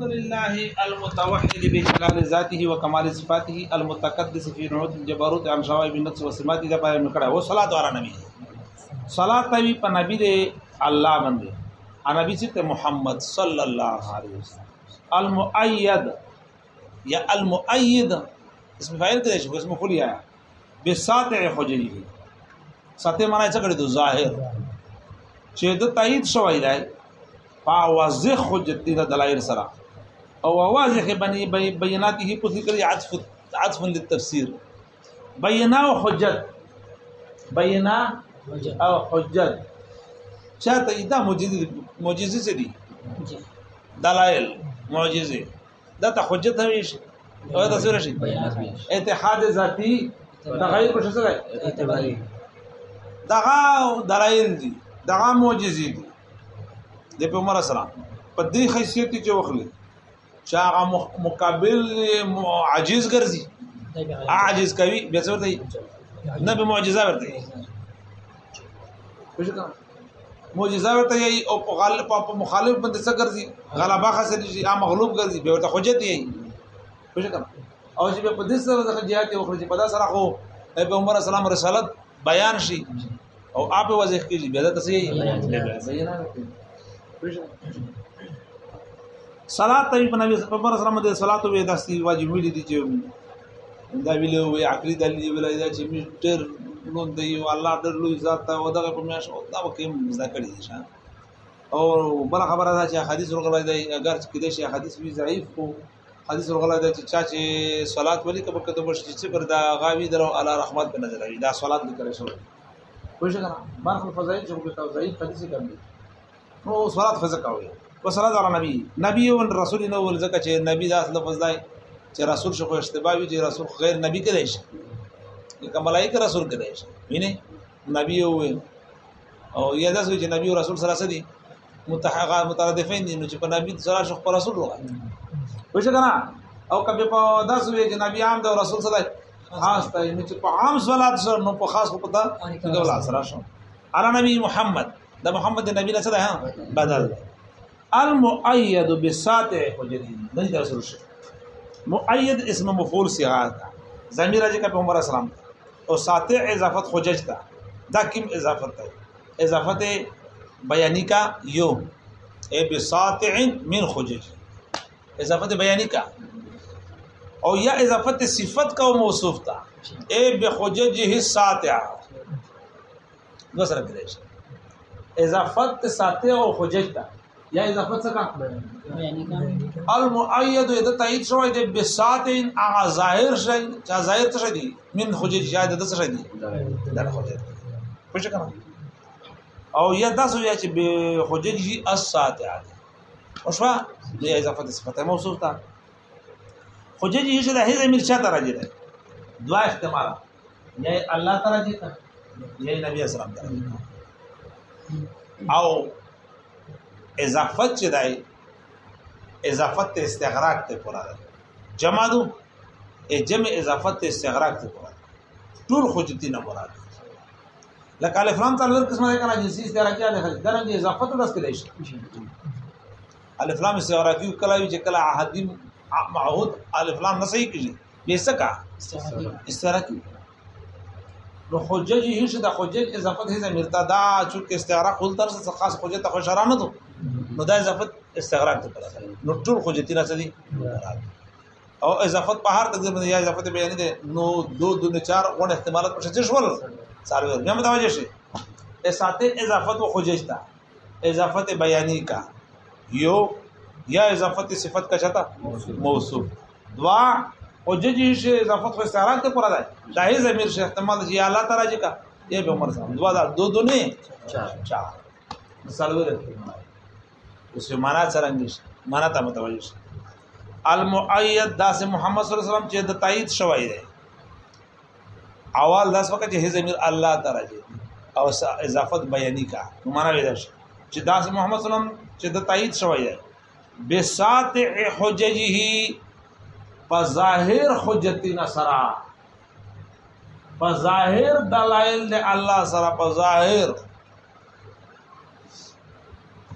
الحمد لله المتوحد بجلال ذاته وكمال صفاته المتقدس في الجبروت عن شوائب نکړه و اللہ المتواتی نبی کمال سفاتی المتقی وہ سلادار اللہ محمد صلی اللہ وسلم المؤید یا المؤید اسم اسم فاعل شو فعل یا حجری الم عید اس میں خلی آیا بے سات فوجی سطح منہ دلایل سره او واضح بني بيناته په ذکر عطف عطف للتفسير بينا او حجت بينا او حجت چاته دا معجزه معجزه سری دلائل معجزه دا ته حجت هم شي او دا سره شي اتحاد ذاتی تغیر په شسره اعتباری دغه دلائل دي دغه معجزه دي د پیغمبر اسلام په دې حیثیت کې وخلي چې هغه مقابل عاجز ګرځي عاجز کوي بیا څه ورته نه به معجزه ورته معجزه ورته یي او په غالب په مخالف باندې څه ګرځي غلبه حاصل شي ا مغلوب ګرځي به ورته حجت یي خوشکم او چې په دې سره د جهاد یو خرج په دا سره خو پیغمبر اسلام رسالت بیان شي او اپ وځي کیږي بیا دا څه یي بیان نه کوي صلات ته په نبی پیغمبر سره مده صلات وې داسې واجب ویل دي چې دا ویلو وې عقلی دلیل ویل دا چې میټر نو دی الله ډېر لوی ذات ته ودغه په میاش او دا وکیم ذکرې دي شه او بل خبره ده چې حدیث رغلا دی اگر چې کده شي حدیث وی ضعیف خو حدیث رغلا دی چې چا چې صلات ولي کبه کته بش چې پر دا غاوی درو الله رحمت په نظر دا صلات وکړي شو خوښ غره بار خپل فضایل چې په توزیع حدیث کوي نو صلات فزکاوي وسند علی نبی نبی او رسول نو ول زکه چې نبی دا اصل لفظ دی چې رسول شو اشتباه وی چې رسول غیر نبی کړي شي لکه ملائکه رسول کړي شي مینه نبی او او یا داس چې نبی او رسول سره سدي متحقا مترادفین دي نو چې په نبی سره شو خپل رسول راغی وښه کنه او کبه په داس وی چې نبی عام دا رسول سره خاص ته نو چې په عام صلات سره نو په خاص په پتا دغه سره شو ارا نبی محمد دا محمد نبی له سره بدل دی المعید در سات معید اسم تھا و جی کا پیغمبر اسلام تھا اور سات اضافت خجج تھا دا کم اضافت اضافت بیانی کا یو اے ب من خجج اضافت بیانی کا اور یا اضافت صفت کا موصوف تھا اے ہی دوسرا گریش اضافت ساتے اور خجج تھا یا اضافه څه کړل المؤید د تایید شوی د بساتین اغه ظاهر شي چې ظاهر څه دي من حجج یاد د څه دي د حجج پوه کنه او یا تاسو یا چې به حجج الساتع او شوا د اضافه د صفته موصوف تا حجج یې شله هیڅ امیر چاته راځي ده دوا احتمال یا الله تعالی ته یا نبی اسلام ته او اضافت چې دی اضافت استغراق ته پورا ده جمع دو ای جمع اضافت استغراق ته پورا ده ټول خوجتی نه مراد لکه الفلام تعالی قسمه کنه جنسی استغراقی ده درنګ اضافت داس کلی شي الفلام استغراقی کلاوی چې کلا عهدین معهود الفلام نه صحیح کیږي به سکا استغراقی نو حجج هیڅ د حجج اضافت هیڅ مرتدا چې استغراق ول درس خاص حجت خو شرانه ده نو دا اضافت استغراق ته راځي نو ټول خو جتی راځي او اضافت په هر تقدیر باندې یا اضافت بیان دي نو دو دو نه چار غون احتمالات پر شته شول سارو بیا متوجه شي ا ساته اضافت و خوجشتا اضافت بیانی کا یو یا اضافت صفت کا چتا موصوف دوا او ججی شي اضافت خو استعاره ته پر راځي دا هي ضمیر شي احتمال چې الله تعالی کا یہ بھی عمر صاحب دو دو دو نہیں چار چار مثال وہ رکھتے ہیں اوس معنا څنګه شي معنا ته متوجه شي المؤید داس محمد صلی الله علیه وسلم چې د تایید شوی دی اول داس وخت چې زمير الله تعالی او اضافت بیانی کا معنا ویل شي چې داس محمد صلی الله علیه وسلم چې د تایید شوی دی بساتع حججه فظاهر حجتنا سرا فظاهر دلائل د الله سره فظاهر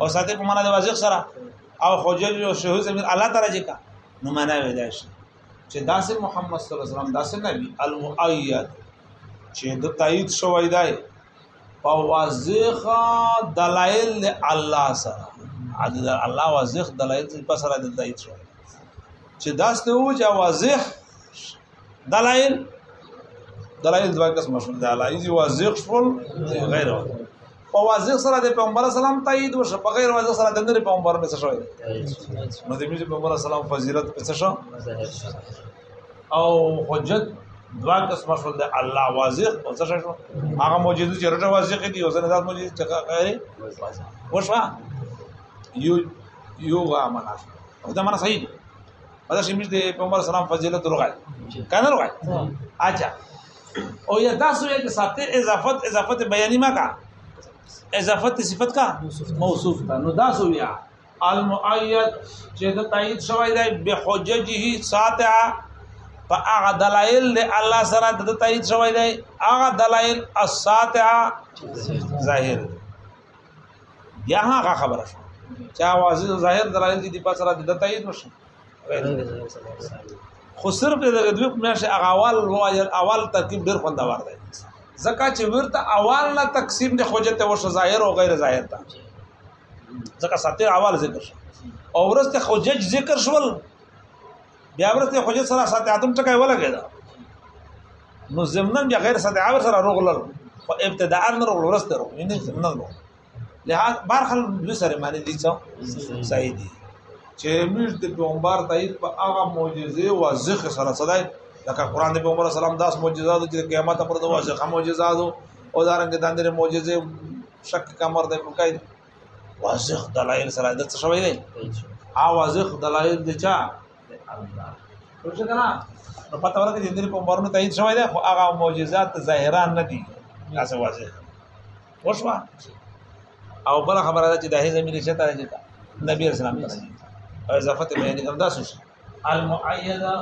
او ساتي په معنا د واضح سره او حجج او شهود زمير الله تعالی جکا نو معنا وي دا شي چې داسې محمد صلی الله علیه وسلم داسې نبی المؤید چې د تایید شوی دی په واضح دلایل الله سره عدد الله واضح دلایل په سره د تایید شوی چې داسته و چې واضح دلایل دلایل دوه قسم شول دلایل واضح شول غیر واضح په واضح سره د پیغمبر اسلام تایید وشه په غیر واضح سره د نړۍ پیغمبر مې څه شوی نو د پیغمبر اسلام فضیلت څه شو او حجت دوا قسمه شو د الله واضح او څه شو هغه موجود چې رټه واضح دي او ځنه ذات موجود چې غیر وشه یو یو غامن او دا معنا صحیح دی دا چې موږ د پیغمبر اسلام فضیلت ورغای کنه ورغای اچھا او یا تاسو یې چې ساتي اضافت اضافت بیانې ما کا اضافت صفت کا موصوف تا نو دا سو بیا المؤید چې د تایید شوی دی به حججه ساتعه په هغه دلایل له الله سره د تایید شوی دی هغه دلایل الساتعه ظاهر یا هغه خبره شو چا واضح ظاهر دلایل دي په سره د تایید نشو خو صرف د دوی په میاشه هغه اول اول ترکیب ډیر خوندور دی زکه چې ورته اول نه تقسیم د حجت او ظاهر او غیر ظاهر تا زکه ساتیر اول ذکر شو او ورسته حجج ذکر شول بیا ورسته حجت سره سات اتم ټکای ولګیدا نو زمنن بیا غیر سات اول سره رغلل او ابتداء نه رغلل ورسته رغ نه زمنن رغ له بار خل دوی سره معنی دي څو صحیح دي چې موږ د پیغمبر تایید په هغه معجزه او ځخ سره صدای لکه قران د پیغمبر اسلام داس معجزات چې قیامت پر دوا ځخه معجزات او دارنګ د اندر معجزې شک کمر د کوي واضح دلایل سره د څه شوی دی ا واضح دلایل د چا الله ورڅ کنه نو پته ورته د اندر په مرونو تایید شوی دی خو هغه معجزات ظاهران نه دي تاسو واضح وشوا او بل خبره ده چې د هي زمينه شته راځي نبی رسول الله او اضافه بیان کوم دا څه المعیده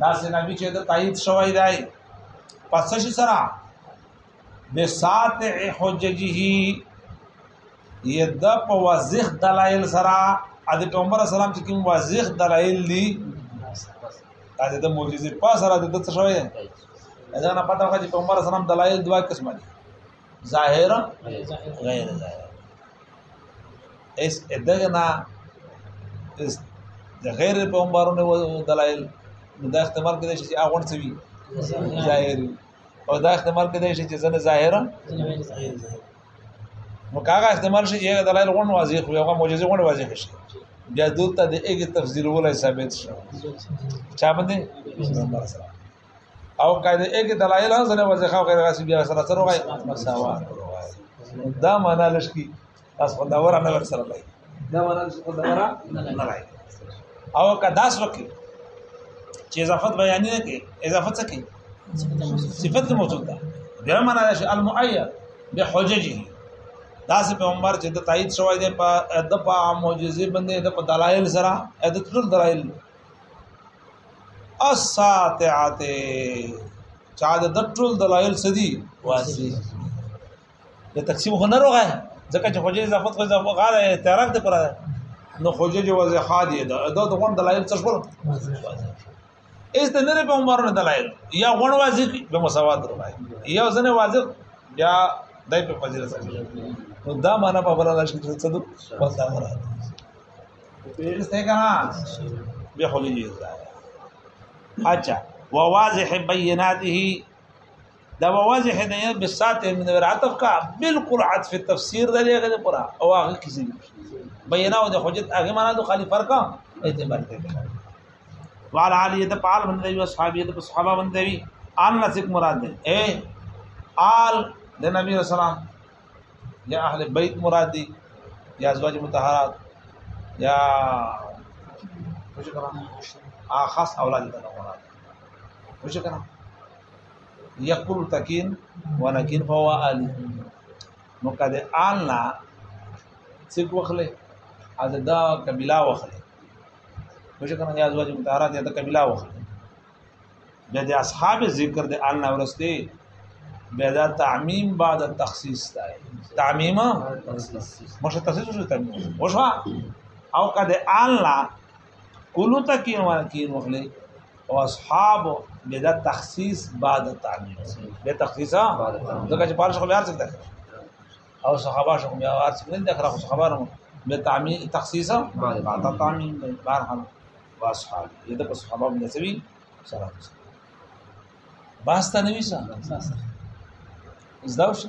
دا سنبی چې د تایید شوی دی پس شي سره بسات حججه ید په واضح دلایل سره ا د پیغمبر اسلام چې کوم واضح دلایل دي دا د معجزې په سره د څه شوی دی دا نه پته وکړي پیغمبر اسلام دلایل دوا قسمه دي ظاهر غیر ظاهر اس دغه نه غیر پیغمبرونو دلایل نو دا احتمال کېدای شي چې هغه غونډ شوی ظاهر او دا احتمال کېدای شي چې زنه ظاهره نو کاغه احتمال شي چې دلایل غونډ واضح وي هغه معجزه غونډ واضح شي بیا دلته د یک تفسیر ولای ثابت شو چا باندې او قاعده یک دلایل هم زنه واضح او غیر غاسی بیا سره سره وای مساوات دا معنا لشکي تاسو خدای ورانه ور سره لای دا معنا خدای ورانه لای او که داس وکړي چې اضافت بیان نه کوي اضافت څه کوي صفت موجود ده دغه معنا ده چې المعین بحججه دا سه پیغمبر چې د تایید شوی دی په د په معجزې باندې د په دلایل سره د ټول دلایل اساتعات چا د ټول دلایل سدي واسي د تقسیم هنر وغه ځکه چې حجې اضافت کوي ځکه غاړه اعتراف دی پره نو حجې وځه خادي د دغه دلایل څه شول استدره په عمرونو دلایل یا غون واضح به مساوات راوي یا ځنه واضح یا دای په فضیلت سره نو دا معنا په بل الله شي صدو پتا راځي پیل څه کنا به خولي اچھا وواضح بیناته دا وواضح نه بالسات من العطف کا بالکل عطف تفسیر دغه پورا او هغه کیسه بیانو د حجت هغه معنا د خلیفہ کا اعتبار کوي وعلى علي د پال باندې او اصحابيه د صحابه باندې وي آل نسک مراد دي اے آل د نبی رسول الله یا اهل بیت مراد دي یا ازواج مطهرات یا وش کرا خاص اولاد د مراد وش کرا یقول تکین ونکین فهو آل نو کده آل نا سک وخله از دا کبیلا وخله نو چې څنګه ازواج متحرات یا د کبیله بیا د اصحاب ذکر د ان ورسته بیا د تعمیم بعد التخصیص دی تعمیم مشه تخصیص شو تعمیم وشو او کده ان لا کلو تکین ورکین وخلی او اصحاب بدا تخصیص بعد تعمیم به تخصیصا دغه چې پارش خو بیا څه ده او صحابه شو بیا څه نه ده خو صحابه نو به تعمیم تخصیصا بعد التعميم بهر واصحاب یې د په صحابه باندې سوي سلام باستا نوې ځان زداوشه